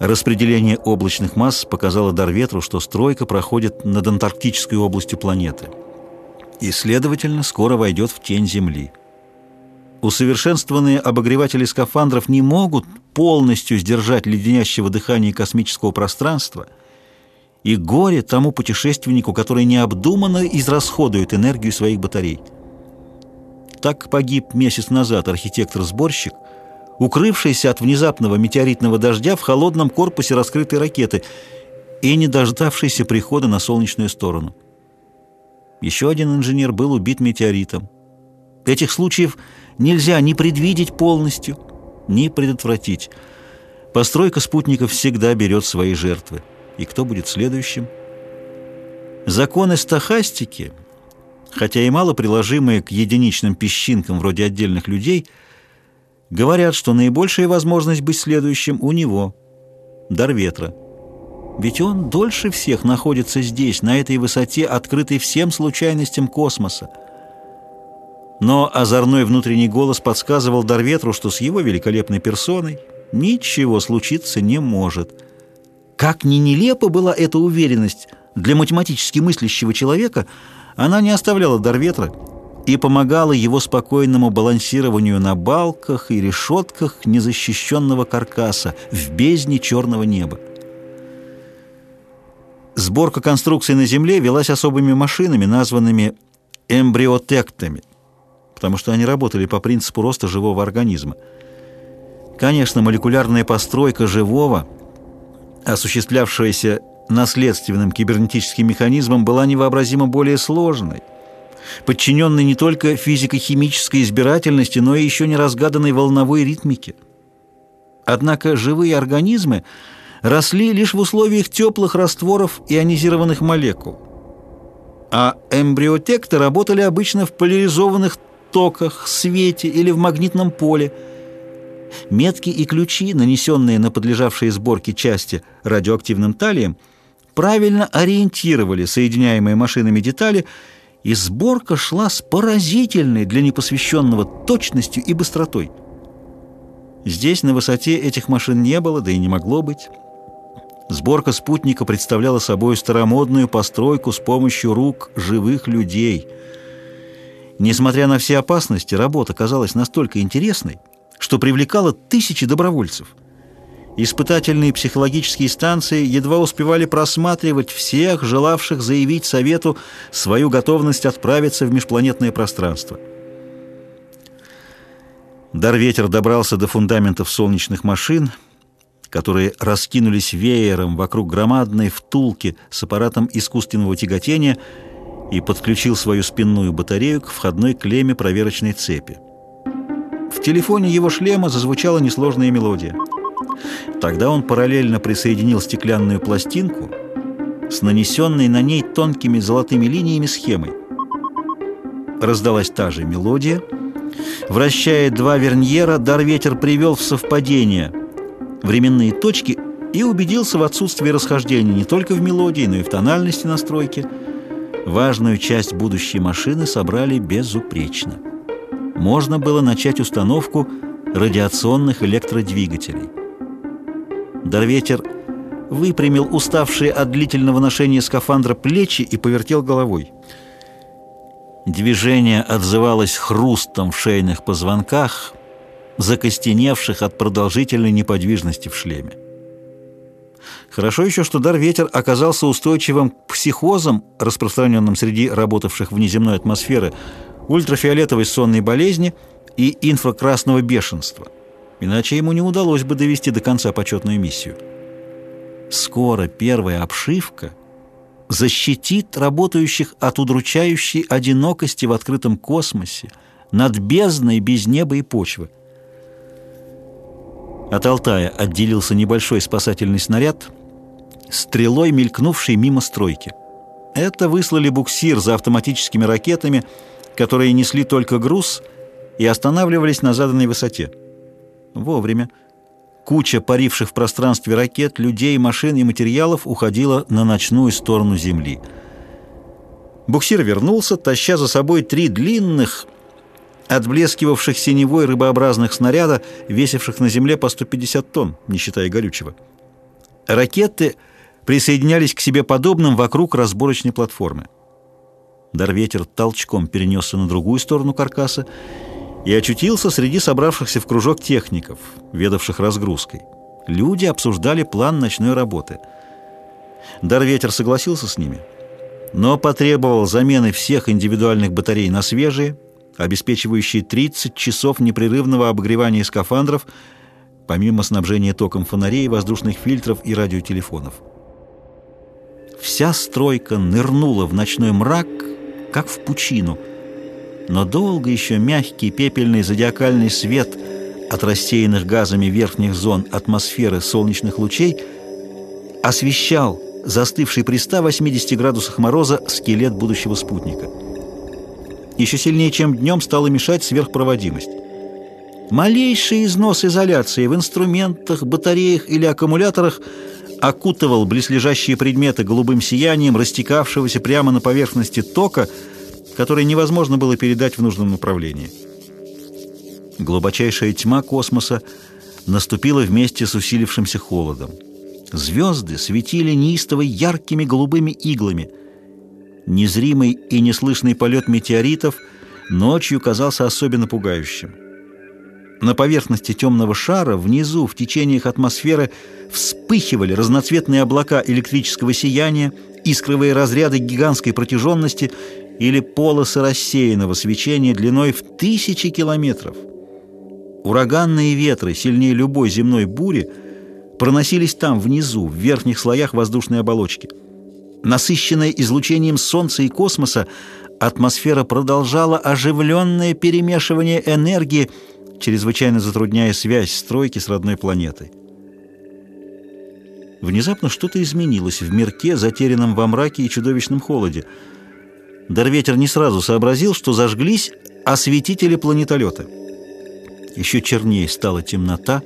Распределение облачных масс показало Дарветру, что стройка проходит над антарктической областью планеты и, следовательно, скоро войдет в тень Земли. Усовершенствованные обогреватели скафандров не могут полностью сдержать леденящего дыхания космического пространства, и горе тому путешественнику, который необдуманно израсходует энергию своих батарей. Так погиб месяц назад архитектор-сборщик, укрывшийся от внезапного метеоритного дождя в холодном корпусе раскрытой ракеты и не дождавшийся прихода на солнечную сторону. Еще один инженер был убит метеоритом. Этих случаев нельзя ни предвидеть полностью, ни предотвратить. Постройка спутников всегда берет свои жертвы. И кто будет следующим? Законы стахастики, хотя и мало приложимые к единичным песчинкам вроде отдельных людей, говорят, что наибольшая возможность быть следующим у него – дар ветра – ведь он дольше всех находится здесь, на этой высоте, открытой всем случайностям космоса. Но озорной внутренний голос подсказывал Дарветру, что с его великолепной персоной ничего случиться не может. Как ни нелепа была эта уверенность для математически мыслящего человека, она не оставляла Дарветра и помогала его спокойному балансированию на балках и решетках незащищенного каркаса в бездне черного неба. Сборка конструкций на Земле велась особыми машинами, названными эмбриотектами, потому что они работали по принципу роста живого организма. Конечно, молекулярная постройка живого, осуществлявшаяся наследственным кибернетическим механизмом, была невообразимо более сложной, подчиненной не только физико-химической избирательности, но и еще не разгаданной волновой ритмике. Однако живые организмы – росли лишь в условиях теплых растворов ионизированных молекул. А эмбриотекты работали обычно в поляризованных токах, свете или в магнитном поле. Метки и ключи, нанесенные на подлежавшие сборке части радиоактивным талием, правильно ориентировали соединяемые машинами детали, и сборка шла с поразительной для непосвященного точностью и быстротой. Здесь на высоте этих машин не было, да и не могло быть. Сборка спутника представляла собой старомодную постройку с помощью рук живых людей. Несмотря на все опасности, работа казалась настолько интересной, что привлекала тысячи добровольцев. Испытательные психологические станции едва успевали просматривать всех, желавших заявить Совету свою готовность отправиться в межпланетное пространство. Дарветер добрался до фундаментов солнечных машин – которые раскинулись веером вокруг громадной втулки с аппаратом искусственного тяготения и подключил свою спинную батарею к входной клемме проверочной цепи. В телефоне его шлема зазвучала несложная мелодия. Тогда он параллельно присоединил стеклянную пластинку с нанесенной на ней тонкими золотыми линиями схемой. Раздалась та же мелодия. Вращая два верньера, дар-ветер привел в совпадение – временные точки и убедился в отсутствии расхождения не только в мелодии, но и в тональности настройки. Важную часть будущей машины собрали безупречно. Можно было начать установку радиационных электродвигателей. Дарветер выпрямил уставшие от длительного ношения скафандра плечи и повертел головой. Движение отзывалось хрустом в шейных позвонках – закостеневших от продолжительной неподвижности в шлеме. Хорошо еще, что дар ветер оказался устойчивым к психозам, распространенным среди работавших внеземной атмосферы, ультрафиолетовой сонной болезни и инфракрасного бешенства. Иначе ему не удалось бы довести до конца почетную миссию. Скоро первая обшивка защитит работающих от удручающей одинокости в открытом космосе, над бездной без неба и почвы. От Алтая отделился небольшой спасательный снаряд, стрелой мелькнувший мимо стройки. Это выслали буксир за автоматическими ракетами, которые несли только груз и останавливались на заданной высоте. Вовремя. Куча паривших в пространстве ракет, людей, машин и материалов уходила на ночную сторону Земли. Буксир вернулся, таща за собой три длинных, отблескивавших синевой рыбообразных снаряда, весивших на земле по 150 тонн, не считая горючего. Ракеты присоединялись к себе подобным вокруг разборочной платформы. Дарветер толчком перенесся на другую сторону каркаса и очутился среди собравшихся в кружок техников, ведавших разгрузкой. Люди обсуждали план ночной работы. Дарветер согласился с ними, но потребовал замены всех индивидуальных батарей на свежие, обеспечивающие 30 часов непрерывного обогревания скафандров, помимо снабжения током фонарей, воздушных фильтров и радиотелефонов. Вся стройка нырнула в ночной мрак, как в пучину. Но долго еще мягкий пепельный зодиакальный свет от рассеянных газами верхних зон атмосферы солнечных лучей освещал застывший при 180 градусах мороза скелет будущего спутника. Еще сильнее, чем днем, стала мешать сверхпроводимость. Малейший износ изоляции в инструментах, батареях или аккумуляторах – окутывал близлежащие предметы голубым сиянием, растекавшегося прямо на поверхности тока, который невозможно было передать в нужном направлении. Глубочайшая тьма космоса наступила вместе с усилившимся холодом. Звезды светили неистово яркими голубыми иглами. Незримый и неслышный полет метеоритов ночью казался особенно пугающим. На поверхности темного шара, внизу, в течениях атмосферы, вспыхивали разноцветные облака электрического сияния, искровые разряды гигантской протяженности или полосы рассеянного свечения длиной в тысячи километров. Ураганные ветры, сильнее любой земной бури, проносились там, внизу, в верхних слоях воздушной оболочки. Насыщенная излучением Солнца и космоса, атмосфера продолжала оживленное перемешивание энергии, чрезвычайно затрудняя связь стройки с родной планетой. Внезапно что-то изменилось в мирке, затерянном во мраке и чудовищном холоде. Дарветер не сразу сообразил, что зажглись осветители планетолета. Еще чернее стала темнота,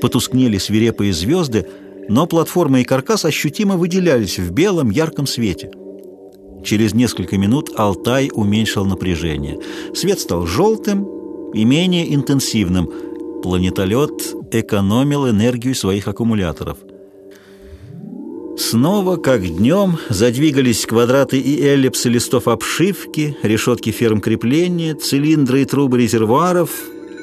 потускнели свирепые звезды, но платформа и каркас ощутимо выделялись в белом ярком свете. Через несколько минут Алтай уменьшил напряжение. Свет стал желтым, и менее интенсивным. Планетолет экономил энергию своих аккумуляторов. Снова, как днем, задвигались квадраты и эллипсы листов обшивки, решетки ферм крепления, цилиндры и трубы резервуаров,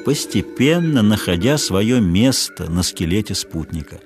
постепенно находя свое место на скелете спутника.